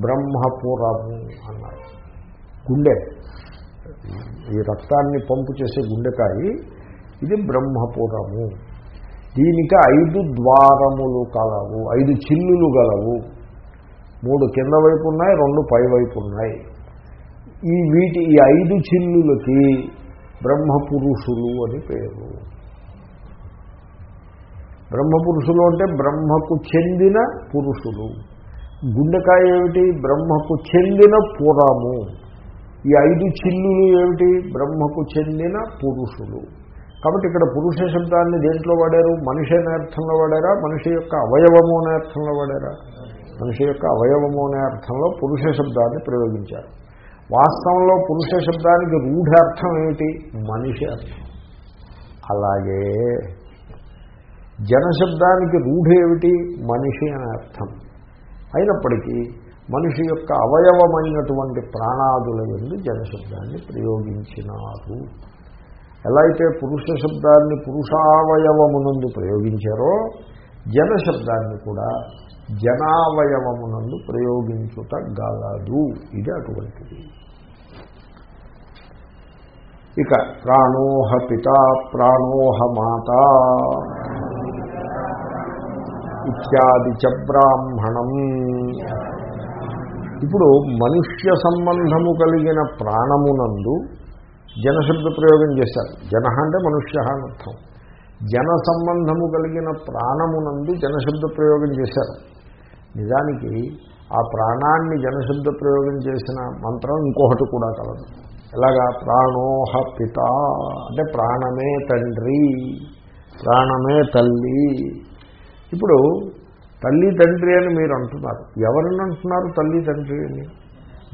బ్రహ్మపురము అన్నారు. గుండె. ఈ రక్తాన్ని పంపు చేసే గుండెకాయి ఇది బ్రహ్మపురము. దీనికి ఐదు ద్వారములు కలవు ఐదు చిల్లులు గలవు. మూడు కింద వైపు ఉన్నాయి రెండు పై వైపు ఉన్నాయి. ఈ వీటి ఈ ఐదు చిల్లులకి బ్రహ్మపురుషులు అని పేరు. బ్రహ్మపురుషులు అంటే బ్రహ్మకు చెందిన పురుషులు. గుండెకాయ ఏమిటి బ్రహ్మకు చెందిన పురము. ఈ ఐదు చిల్లులు ఏమిటి? బ్రహ్మకు చెందిన పురుషులు. కాబట్టి ఇక్కడ పురుష శబ్దాన్ని దేంట్లో వాడారు? మనిషి అనే అర్థంలో వాడారా? మనిషి యొక్క అవయవము అనే అర్థంలో వాడారా? మనిషి యొక్క అవయవము అనే అర్థంలో పురుష శబ్దాన్ని ప్రయోగించారు. వాస్తవంలో పురుష శబ్దానికి రూఢ అర్థం ఏమిటి? మనిషి అర్థం. అలాగే జనశబ్దానికి రూఢ ఏమిటి? మనిషి అనే అర్థం. అయినప్పటికీ మనిషి యొక్క అవయవమైనటువంటి ప్రాణాదుల ఎందు జనశబ్దాన్ని ప్రయోగించినారు. ఎలా అయితే పురుష శబ్దాన్ని పురుషావయవమునందు ప్రయోగించారో జనశబ్దాన్ని కూడా జనావయవమునందు ప్రయోగించుట గలదు ఇది అటువంటిది. ఇక ప్రాణోహ పిత ప్రాణోహ మాత ఇత్యాది చ బ్రాహ్మణం. ఇప్పుడు మనుష్య సంబంధము కలిగిన ప్రాణమునందు జనశబ్ద ప్రయోగం చేశారు. జన అంటే మనుష్య అర్థం. జన సంబంధము కలిగిన ప్రాణమునందు జనశబ్ద ప్రయోగం చేశారు. నిజానికి ఆ ప్రాణాన్ని జనశబ్ద ప్రయోగం చేసిన మంత్రం ఇంకొకటి కూడా కలదు. ఎలాగా? ప్రాణోహ పిత. అంటే ప్రాణమే తండ్రి ప్రాణమే తల్లి. ఇప్పుడు తల్లి తండ్రి అని మీరు అంటున్నారు. ఎవరిని అంటున్నారు తల్లి తండ్రి అని?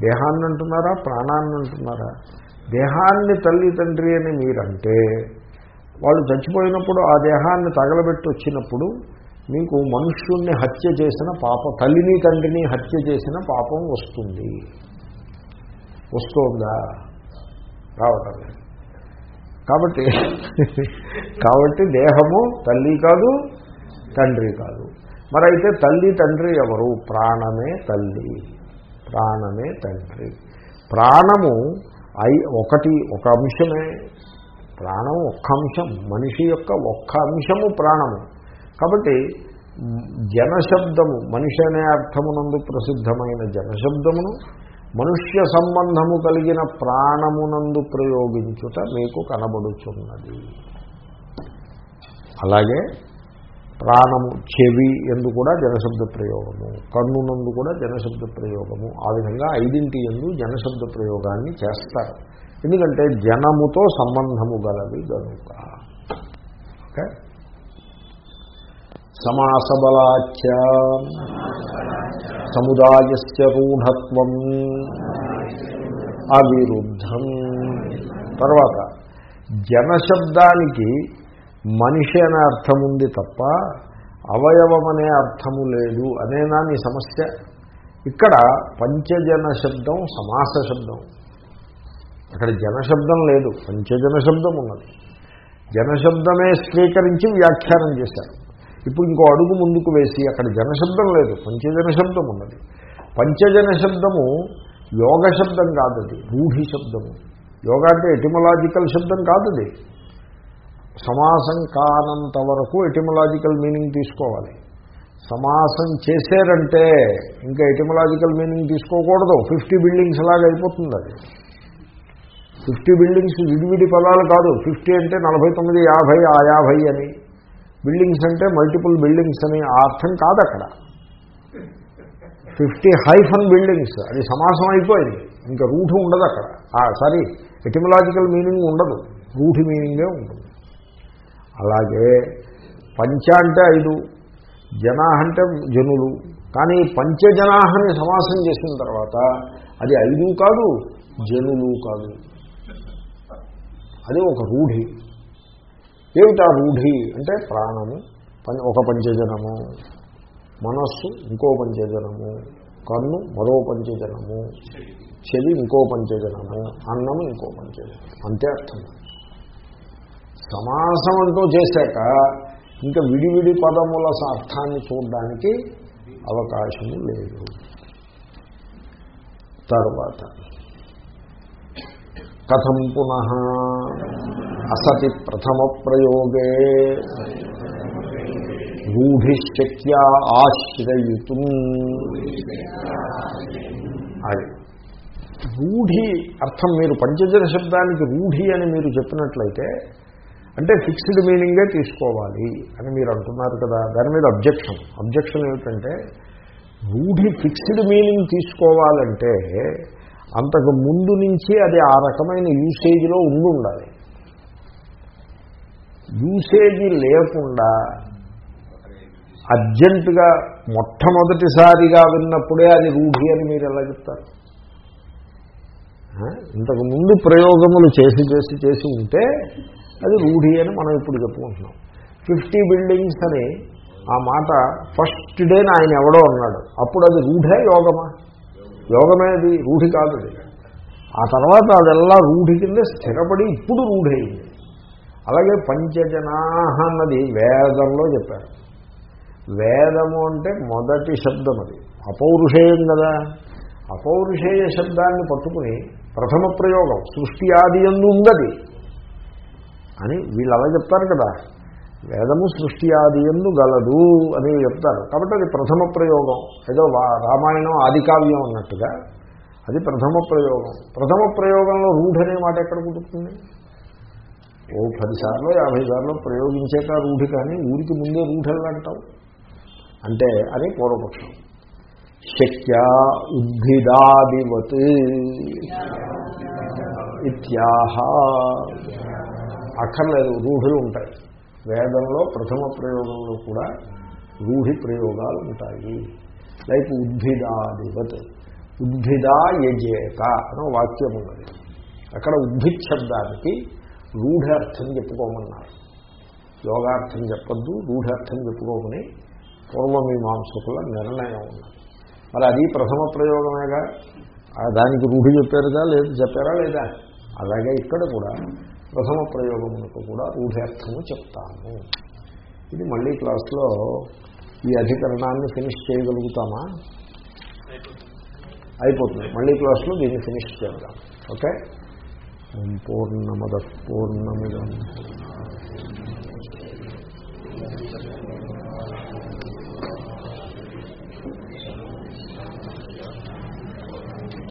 దేహాన్ని అంటున్నారా? ప్రాణాన్ని అంటున్నారా? దేహాన్ని తల్లి తండ్రి అని మీరంటే వాళ్ళు చచ్చిపోయినప్పుడు ఆ దేహాన్ని తగలబెట్టి వచ్చినప్పుడు మీకు మనుష్యుణ్ణి హత్య చేసిన పాపం తల్లిని తండ్రిని హత్య చేసిన పాపం వస్తుంది. వస్తుందా? రావటం కాబట్టి కాబట్టి దేహము తల్లి కాదు తండ్రి కాదు. మరి అయితే తల్లి తండ్రి ఎవరు? ప్రాణమే తల్లి. ప్రాణమే తండ్రి. ప్రాణము ఐ ఒకటి ఒక అంశమే. ప్రాణం ఒక్క అంశం. మనిషి యొక్క ఒక్క అంశము ప్రాణము. కాబట్టి జనశబ్దము మనిషి అనే అర్థమునందు ప్రసిద్ధమైన జనశబ్దమును మనుష్య సంబంధము కలిగిన ప్రాణమునందు ప్రయోగించుట మీకు కనబడుచున్నది. అలాగే ప్రాణము చెవి ఎందు కూడా జనశబ్ద ప్రయోగము కన్నునందు కూడా జనశబ్ద ప్రయోగము. ఆ విధంగా ఐదింటి ఎందు జనశబ్ద ప్రయోగాన్ని చేస్తారు. ఎందుకంటే జనముతో సంబంధము గలవి గనుక. ఓకే? సమాసబలాచ సముదాయస్య రూఢత్వం అవిరుద్ధం. తర్వాత జనశబ్దానికి మనిషి అనే అర్థం ఉంది తప్ప అవయవం అనే అర్థము లేదు అనేనా నీ సమస్య? ఇక్కడ పంచజన శబ్దం సమాస శబ్దం. అక్కడ జనశబ్దం లేదు పంచజన శబ్దం ఉన్నది. జనశబ్దమే స్వీకరించి వ్యాఖ్యానం చేశారు. ఇప్పుడు ఇంకో అడుగు ముందుకు వేసి అక్కడ జనశబ్దం లేదు పంచజన శబ్దం ఉన్నది. పంచజన శబ్దము యోగ శబ్దం కాదది రూఢి శబ్దము. యోగా అంటే ఎటిమలాజికల్ శబ్దం కాదది. సమాసం కానంత వరకు ఎటిమలాజికల్ మీనింగ్ తీసుకోవాలి. సమాసం చేశారంటే ఇంకా ఎటిమలాజికల్ మీనింగ్ తీసుకోకూడదు. ఫిఫ్టీ బిల్డింగ్స్ లాగా అయిపోతుంది అది. ఫిఫ్టీ బిల్డింగ్స్ విడివిడి పదాలు కాదు. ఫిఫ్టీ అంటే నలభై తొమ్మిది యాభై ఆ యాభై అని. బిల్డింగ్స్ అంటే మల్టిపుల్ బిల్డింగ్స్ అని ఆ అర్థం కాదు అక్కడ. Fifty hyphen buildings. అది సమాసం అయిపోయింది. ఇంకా రూఢి ఉండదు అక్కడ. సారీ ఎటిమలాజికల్ మీనింగ్ ఉండదు. రూఢి మీనింగే ఉంటుంది. అలాగే పంచ అంటే ఐదు జనా అంటే జనులు. కానీ పంచజనాహని సమాసం చేసిన తర్వాత అది ఐదు కాదు జనులు కాదు. అది ఒక రూఢి. ఏమిటా రూఢి? అంటే ప్రాణము ఒక పంచజనము. మనస్సు ఇంకో పంచజనము. కన్ను మరో పంచజనము. చెవి ఇంకో పంచజనము. అన్నము ఇంకో పంచజనం అంతే అర్థం. సమాసం అంటూ చేశాక ఇంకా విడివిడి పదముల అర్థాన్ని చూడడానికి అవకాశము లేదు. తర్వాత. కథం పునః అసతి ప్రథమ ప్రయోగే రూఢిశక్త్యా ఆశ్రయితు. అది. రూఢి అర్థం మీరు పంచజన శబ్దానికి రూఢి అని మీరు చెప్పినట్లయితే అంటే ఫిక్స్డ్ మీనింగే తీసుకోవాలి అని మీరు అంటున్నారు కదా దాని మీద అబ్జెక్షన్ అబ్జెక్షన్ ఏమిటంటే రూఢి ఫిక్స్డ్ మీనింగ్ తీసుకోవాలంటే అంతకు ముందు నుంచి అది ఆ రకమైన యూసేజ్లో ఉండి ఉండాలి. యూసేజ్ లేకుండా అర్జెంటుగా మొట్టమొదటిసారిగా విన్నప్పుడే అది రూఢి అని మీరు ఎలా చెప్తారు? ఇంతకుముందు ప్రయోగములు చేసి చేసి చేసి ఉంటే అది రూఢి అని మనం ఇప్పుడు చెప్పుకుంటున్నాం. ఫిఫ్టీ బిల్డింగ్స్ అని ఆ మాట ఫస్ట్ డేన ఆయన ఎవడో అన్నాడు. అప్పుడు అది రూఢే యోగమా? యోగమే అది రూఢి కాదు అది. ఆ తర్వాత అదెల్లా రూఢి కింద స్థిరపడి ఇప్పుడు రూఢయింది అలాగే పంచజనాహ అన్నది వేదంలో చెప్పారు. వేదము అంటే మొదటి శబ్దం అది. అపౌరుషేయం కదా. అపౌరుషేయ శబ్దాన్ని పట్టుకుని ప్రథమ ప్రయోగం సృష్టి ఆది ఎందు ఉందది. అని వీళ్ళు అలా చెప్తారు కదా. వేదము సృష్టి ఆది ఎందు గలదు అని చెప్తారు. కాబట్టి అది ప్రథమ ప్రయోగం. ఏదో రామాయణం ఆదికావ్యం అన్నట్టుగా అది ప్రథమ ప్రయోగం. ప్రథమ ప్రయోగంలో రూఢనే మాట ఎక్కడ కుదురుతుంది? ఓ పదిసార్లు యాభై సార్లు ప్రయోగించాక రూఢి కానీ ఊరికి ముందే రూఢలు అంటాం అంటే అని పూర్వపక్షం. శక్య ఉద్భిదాదివత్ ఇత్యాహ. అక్కర్లేదు రూఢులు ఉంటాయి. వేదంలో ప్రథమ ప్రయోగంలో కూడా రూఢి ప్రయోగాలు ఉంటాయి. లైక్ ఉద్భిదాదివత్. ఉద్భిదా యజేత అనే వాక్యం ఉన్నది. అక్కడ ఉద్భిత్ శబ్దానికి రూఢార్థం చెప్పుకోమన్నారు. యోగార్థం చెప్పద్దు రూఢార్థం చెప్పుకోమని పూర్వమీమాంసకుల నిర్ణయం ఉన్నది. మరి అది ప్రథమ ప్రయోగమేగా? దానికి రూఢి చెప్పారుగా లేదు చెప్పారా లేదా? అలాగే ఇక్కడ కూడా ప్రథమ ప్రయోగమునకు కూడా రూఢార్థము చెప్తాను ఇది మళ్ళీ క్లాస్లో ఈ అధికరణాన్ని ఫినిష్ చేయగలుగుతామా? అయిపోతుంది. మళ్ళీ క్లాస్లో దీన్ని ఫినిష్ చేద్దాం. ఓకే? పూర్ణమద పూర్ణమిదం.